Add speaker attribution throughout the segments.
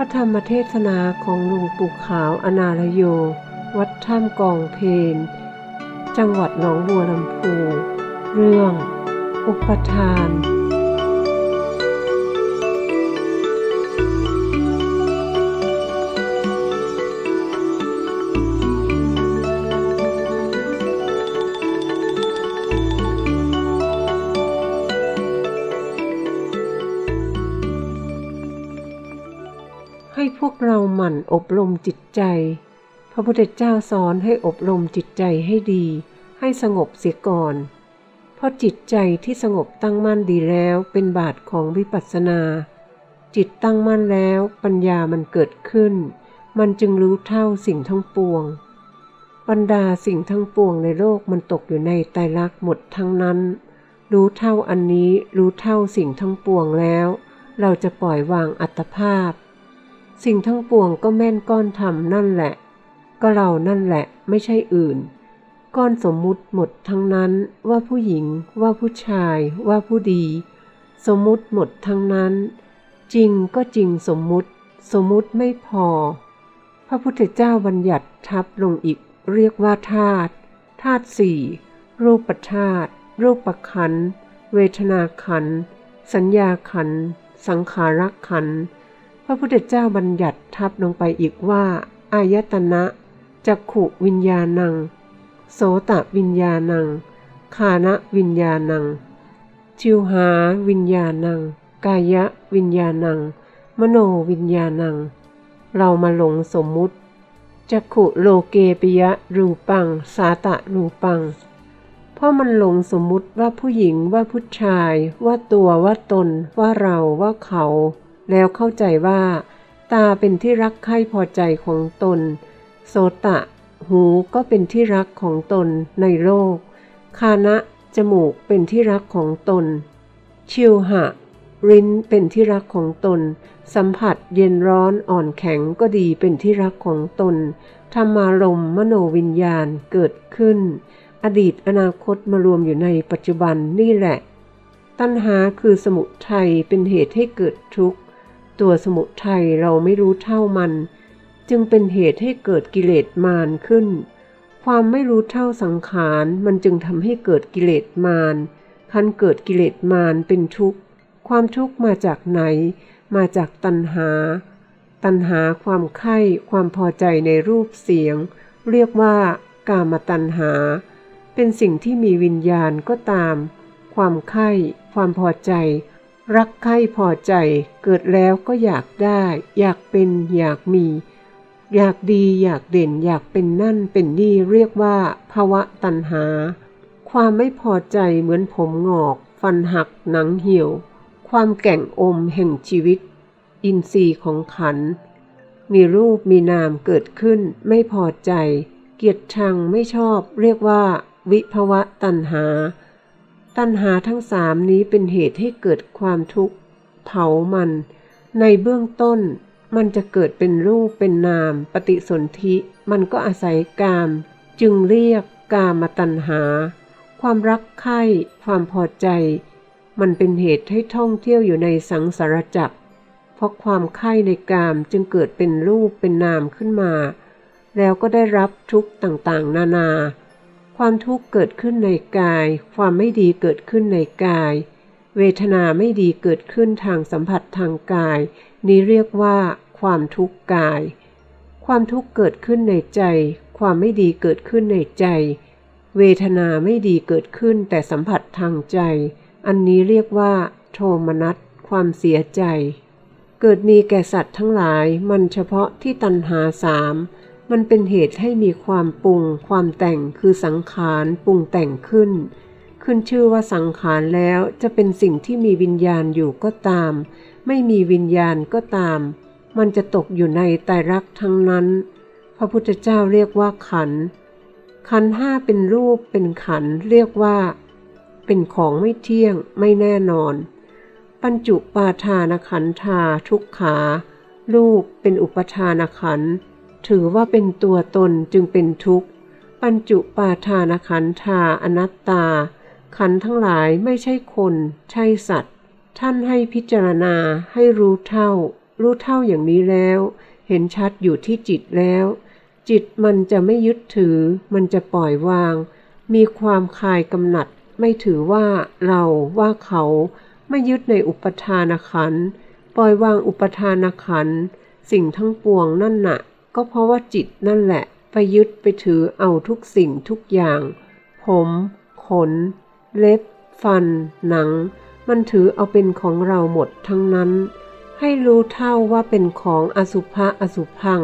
Speaker 1: ระธรรมเทศนาของหลวงปู่ขาวอนาลโย วัดถ้ำกองเพนจังหวัดหนองบัวลำพู เรื่อง อุปทาน เราหมั่นอบรมจิตใจ พระพุทธเจ้าสอนให้อบรมจิตใจให้ดี ให้สงบเสียก่อน เพราะจิตใจที่สงบตั้งมั่นดีแล้วเป็นบาทของวิปัสสนา จิตตั้งมั่นแล้วปัญญามันเกิดขึ้น มันจึงรู้เท่าสิ่งทั้งปวง บรรดาสิ่งทั้งปวงในโลกมันตกอยู่ในไตรลักษณ์หมดทั้งนั้น รู้เท่าอันนี้รู้เท่าสิ่งทั้งปวงแล้ว เราจะปล่อยวางอัตภาพ สิ่งทั้งปวงก็แม่นก้อนธรรมนั่นแหละ ก็เรานั่นแหละไม่ใช่อื่น ก้อนสมมุติหมดทั้งนั้นว่าผู้หญิง ว่าผู้ชาย ว่าผู้ดี สมมุติหมดทั้งนั้น จริงก็จริงสมมุติ สมมุติไม่พอ พระพุทธเจ้าบัญญัติทับลงอีกเรียกว่าธาตุธาตุสี่รูปธาตุรูปขันเวทนาขันสัญญาขันสังขารขันธ์ ระพุทธเจ้าบัญญัติทับลงไปอีกว่า อายตนะจักขุวิญญาณัง โสตวิญญาณัง คานะวิญญาณัง ชิวหาวิญญาณัง กายะวิญญาณัง มโนวิญญาณัง เรามาหลงสมมุติจักขุโลเกปิยะรูปัง สาตะรูปัง เพราะมันหลงสมมุติว่าผู้หญิงว่าผู้ชาย ว่าตัวว่าตน ว่าเราว่าเขา แล้วเข้าใจว่า ตาเป็นที่รักใคร่พอใจของตน โสตะ หูก็เป็นที่รักของตนในโลก คานะ จมูกเป็นที่รักของตน ชิวหะริ้นเป็นที่รักของตน สัมผัสเย็นร้อนอ่อนแข็งก็ดีเป็นที่รักของตน ธรรมารมณ์มโนวิญญาณเกิดขึ้น อดีตอนาคตมารวมอยู่ในปัจจุบันนี่แหละ ตัณหาคือสมุทัยเป็นเหตุให้เกิดทุกข์ ตัวสมุทัยเราไม่รู้เท่ามัน จึงเป็นเหตุให้เกิดกิเลสมารขึ้น ความไม่รู้เท่าสังขารมันจึงทำให้เกิดกิเลสมารคันเกิดกิเลสมารเป็นทุกข์ ความทุกข์มาจากไหน มาจากตัณหา ตัณหาความใคร่ความพอใจในรูปเสียง เรียกว่ากามตัณหา เป็นสิ่งที่มีวิญญาณก็ตาม ความใคร่ความพอใจ รักใคร่พอใจเกิดแล้วก็อยากได้ อยากเป็นอยากมี อยากดีอยากเด่นอยากเป็นนั่นเป็นนี่เรียกว่า ภาวะตัณหา ความไม่พอใจเหมือนผมงอก ฟันหักหนังเหี่ยว ความแก่งอมแห่งชีวิต อินทรีย์ของขัน มีรูปมีนามเกิดขึ้น ไม่พอใจ เกียรติชังไม่ชอบ เรียกว่า วิภวะตัณหา ตัณหาทั้งสามนี้เป็นเหตุให้เกิดความทุกข์ เผามัน ในเบื้องต้น มันจะเกิดเป็นรูปเป็นนาม ปฏิสนธิ มันก็อาศัยกาม จึงเรียกกามตัณหา ความรักใคร่ความพอใจ มันเป็นเหตุให้ท่องเที่ยวอยู่ในสังสารจักร เพราะความใคร่ในกามจึงเกิดเป็นรูปเป็นนามขึ้นมา แล้วก็ได้รับทุกข์ต่างๆ นานา ความทุกข์เกิดขึ้นในกาย ความไม่ดีเกิดขึ้นในกาย เวทนาไม่ดีเกิดขึ้นทางสัมผัสทางกาย นี้เรียกว่า ความทุกข์กาย ความทุกข์เกิดขึ้นในใจ ความไม่ดีเกิดขึ้นในใจ เวทนาไม่ดีเกิดขึ้นแต่สัมผัสทางใจ อันนี้เรียกว่า โทมนัส ความเสียใจ เกิดมีแก่สัตว์ทั้งหลาย มันเฉพาะที่ตัณหาสาม มันเป็นเหตุให้มีความปรุง ความแต่งคือสังขารปรุงแต่งขึ้น ขึ้นชื่อว่าสังขารแล้วจะเป็นสิ่งที่มีวิญญาณอยู่ก็ตาม ไม่มีวิญญาณก็ตาม มันจะตกอยู่ในไตรักทั้งนั้น พระพุทธเจ้าเรียกว่าขัน ขันห้าเป็นรูปเป็นขันเรียกว่า เป็นของไม่เที่ยงไม่แน่นอน ปัญจุปาทานขันธาทุกขา รูปเป็นอุปทานขันธ์ ถือว่าเป็นตัวตนจึงเป็นทุกข์ ปัญจุปาทานขันธาอนัตตา ขันทั้งหลายไม่ใช่คน ใช่สัตว์ ท่านให้พิจารณาให้รู้เท่า รู้เท่าอย่างนี้แล้ว เห็นชัดอยู่ที่จิตแล้ว จิตมันจะไม่ยึดถือ มันจะปล่อยวาง มีความคลายกำหนัด ไม่ถือว่าเราว่าเขาไม่ยึดในอุปทานขันธ์ปล่อยวางอุปทานขันธ์สิ่งทั้งปวงนั่นน่ะ ก็เพราะว่าจิตนั่นแหละไปยึดไปถือเอาทุกสิ่งทุกอย่าง ผม ขน เล็บ ฟัน หนัง มันถือเอาเป็นของเราหมดทั้งนั้น ให้รู้เท่าว่าเป็นของอสุภะอสุพัง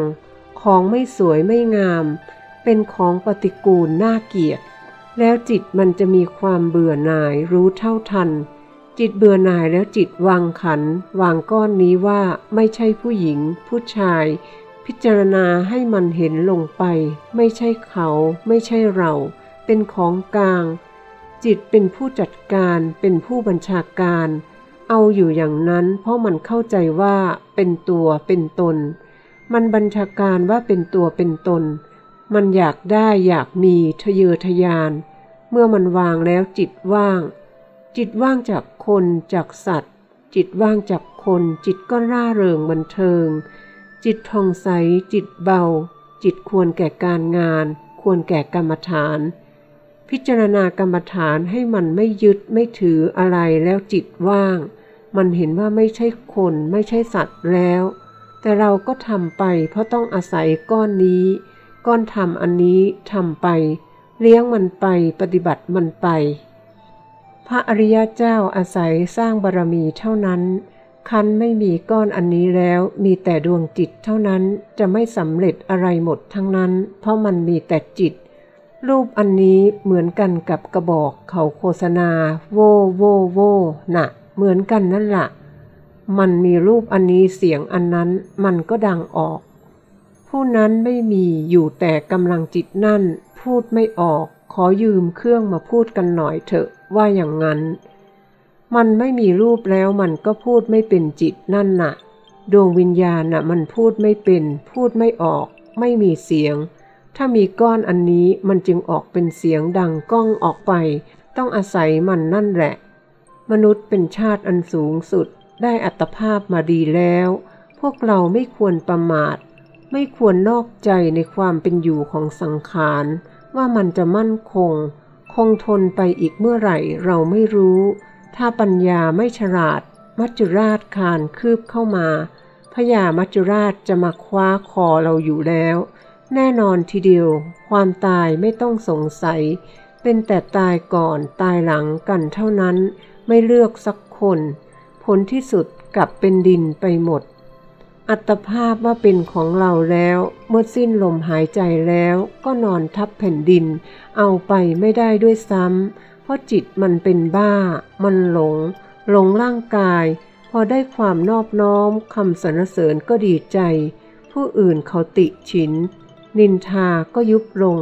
Speaker 1: ของไม่สวยไม่งาม เป็นของปฏิกูลน่าเกลียด แล้วจิตมันจะมีความเบื่อหน่ายรู้เท่าทัน จิตเบื่อหน่ายแล้วจิตวางขัน วางก้อนนี้ว่าไม่ใช่ผู้หญิง ผู้ชาย พิจารณาให้มันเห็นลงไป ไม่ใช่เขาไม่ใช่เรา เป็นของกลาง จิตเป็นผู้จัดการเป็นผู้บัญชาการ เอาอยู่อย่างนั้น เพราะมันเข้าใจว่าเป็นตัวเป็นตน มันบัญชาการว่าเป็นตัวเป็นตน มันอยากได้อยากมีทะเยอทะยาน เมื่อมันวางแล้วจิตว่าง จิตว่างจากคนจากสัตว์ จิตว่างจากคน จิตก็ร่าเริงบันเทิง จิตทองใส จิตเบา จิตควรแก่การงาน ควรแก่กรรมฐาน พิจารณากรรมฐานให้มันไม่ยึดไม่ถืออะไรแล้วจิตว่าง มันเห็นว่าไม่ใช่คนไม่ใช่สัตว์แล้ว แต่เราก็ทำไป เพราะต้องอาศัยก้อนนี้ ก้อนทำอันนี้ทำไป เลี้ยงมันไปปฏิบัติมันไป พระอริยเจ้าอาศัยสร้างบารมีเท่านั้น คันไม่มีก้อนอันนี้แล้ว มีแต่ดวงจิตเท่านั้นจะไม่สำเร็จอะไรหมดทั้งนั้น เพราะมันมีแต่จิต รูปอันนี้เหมือนกันกับกระบอกเขาโฆษณา โวโวโวน่ะ เหมือนกันนั่นละ่ะ มันมีรูปอันนี้เสียงอันนั้นมันก็ดังออก ผู้นั้นไม่มีอยู่แต่กำลังจิตนั่น พูดไม่ออก ขอยืมเครื่องมาพูดกันหน่อยเถอะว่าอย่างนั้น มันไม่มีรูปแล้วมันก็พูดไม่เป็นจิตนั่นน่ะ ดวงวิญญาณน่ะมันพูดไม่เป็น พูดไม่ออก ไม่มีเสียง ถ้ามีก้อนอันนี้มันจึงออกเป็นเสียงดังก้องออกไป ต้องอาศัยมันนั่นแหละ มนุษย์เป็นชาติอันสูงสุด ได้อัตภาพมาดีแล้ว พวกเราไม่ควรประมาท ไม่ควรนอกใจในความเป็นอยู่ของสังขารว่ามันจะมั่นคง คงทนไปอีกเมื่อไหร่เราไม่รู้ ถ้าปัญญาไม่ฉลาด มัจจุราชคานคืบเข้ามาพญามัจจุราชจะมาคว้าคอเราอยู่แล้ว แน่นอนทีเดียว ความตายไม่ต้องสงสัย เป็นแต่ตายก่อนตายหลังกันเท่านั้น ไม่เลือกสักคน ผลที่สุดกลับเป็นดินไปหมด อัตภาพว่าเป็นของเราแล้ว เมื่อสิ้นลมหายใจแล้ว ก็นอนทับแผ่นดิน เอาไปไม่ได้ด้วยซ้ำ เพราะจิตมันเป็นบ้า มันหลง หลงร่างกาย พอได้ความนอบน้อมคำสรรเสริญก็ดีใจ ผู้อื่นเขาติฉิน นินทาก็ยุบลง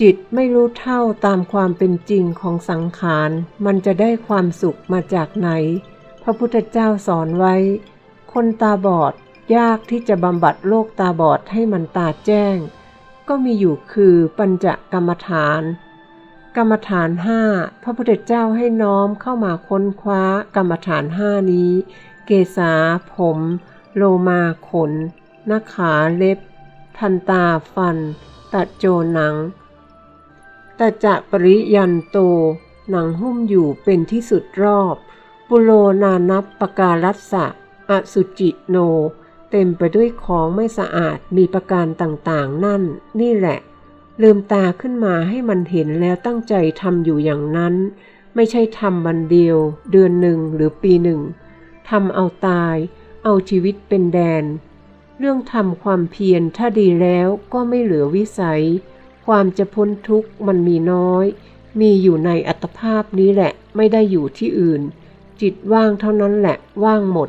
Speaker 1: จิตไม่รู้เท่าตามความเป็นจริงของสังขาร มันจะได้ความสุขมาจากไหน พระพุทธเจ้าสอนไว้ คนตาบอดยากที่จะบำบัดโรคตาบอดให้มันตาแจ้ง ก็มีอยู่คือปัญจกรรมฐาน กรรมฐานห้าพระพุทธเจ้าให้น้อมเข้ามาค้นคว้ากรรมฐานห้านี้ เกษาผม โลมาขนหน้าขาเล็บ ทันตาฟัน ตัดโจหนังแต่จะปริยันโต หนังหุ้มอยู่เป็นที่สุดรอบ ปุโรนานับปการัสสะอสุจิโน เต็มไปด้วยของไม่สะอาดมีประการต่างๆ นั่น นี่แหละ ลืมตาขึ้นมาให้มันเห็นแล้วตั้งใจทำอยู่อย่างนั้น ไม่ใช่ทำวันเดียว เดือนหนึ่งหรือปีหนึ่งทำเอาตาย เอาชีวิตเป็นแดน เรื่องทำความเพียรถ้าดีแล้วก็ไม่เหลือวิสัย ความจะพ้นทุกข์มันมีน้อย มีอยู่ในอัตภาพนี้แหละไม่ได้อยู่ที่อื่น จิตว่างเท่านั้นแหละว่างหมด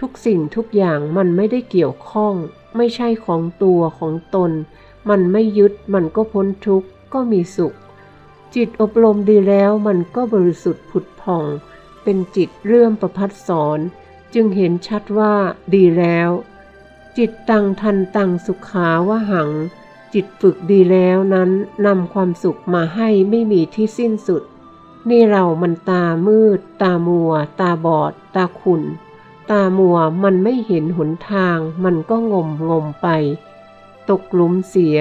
Speaker 1: ทุกสิ่งทุกอย่างมันไม่ได้เกี่ยวข้อง ไม่ใช่ของตัวของตน มันไม่ยึดมันก็พ้นทุกข์ก็มีสุข จิตอบรมดีแล้วมันก็บริสุทธิ์ผุดผ่อง เป็นจิตเรื่อมประพัดสอน จึงเห็นชัดว่าดีแล้ว จิตตังทันตังสุขาวหัง จิตฝึกดีแล้วนั้นนำความสุขมาให้ไม่มีที่สิ้นสุด นี่เรามันตามืด ตามัว ตาบอด ตาขุนตามัวมันไม่เห็นหนทาง มันก็งมงมไป ตกหลุมเสีย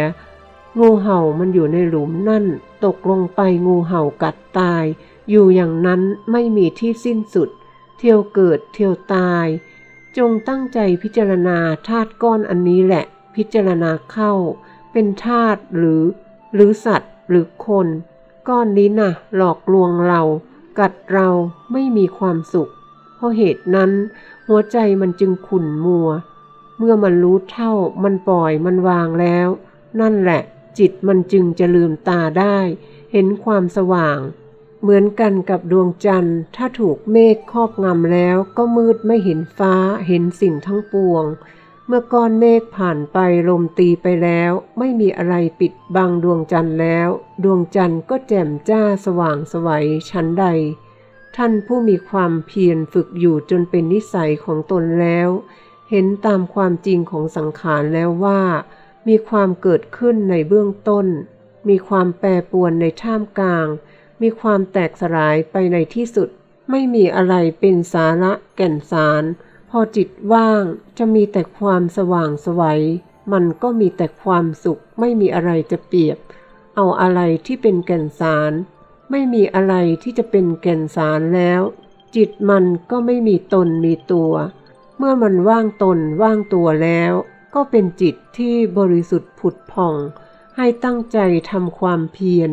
Speaker 1: งูเห่ามันอยู่ในหลุมนั่น ตกลงไปงูเห่ากัดตาย อยู่อย่างนั้นไม่มีที่สิ้นสุด เที่ยวเกิดเที่ยวตาย จงตั้งใจพิจารณาธาตุก้อนอันนี้แหละ พิจารณาเข้า เป็นธาตุหรือ หรือสัตว์หรือคน ก้อนนี้นะ่ะ หลอกลวงเรา กัดเราไม่มีความสุข เพราะเหตุนั้น หัวใจมันจึงขุ่นมัว เมื่อมันรู้เท่า มันปล่อยมันวางแล้ว นั่นแหละ จิตมันจึงจะลืมตาได้ เห็นความสว่าง เหมือนกันกับดวงจันทร์ ถ้าถูกเมฆครอบงำแล้ว ก็มืดไม่เห็นฟ้า เห็นสิ่งทั้งปวง เมื่อก้อนเมฆผ่านไปลมตีไปแล้ว ไม่มีอะไรปิดบังดวงจันทร์แล้ว ดวงจันทร์ก็แจ่มจ้าสว่างสวัยชั้นใด ท่านผู้มีความเพียรฝึกอยู่จนเป็นนิสัยของตนแล้ว เห็นตามความจริงของสังขารแล้วว่า มีความเกิดขึ้นในเบื้องต้น มีความแปรปรวนในท่ามกลาง มีความแตกสลายไปในที่สุด ไม่มีอะไรเป็นสาระแก่นสาร พอจิตว่างจะมีแต่ความสว่างสวัย มันก็มีแต่ความสุข ไม่มีอะไรจะเปรียบ เอาอะไรที่เป็นแก่นสาร ไม่มีอะไรที่จะเป็นแก่นสารแล้ว จิตมันก็ไม่มีตนมีตัว เมื่อมันว่างตนว่างตัวแล้ว ก็เป็นจิตที่บริสุทธิ์ผุดผ่อง ให้ตั้งใจทำความเพียร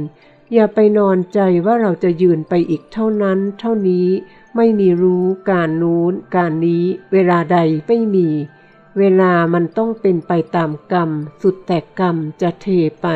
Speaker 1: อย่าไปนอนใจว่าเราจะยืนไปอีกเท่านั้น เท่านี้ไม่มีรู้การนู้น การนี้ เวลาใดไม่มี เวลามันต้องเป็นไปตามกรรม สุดแต่กรรมจะเทไป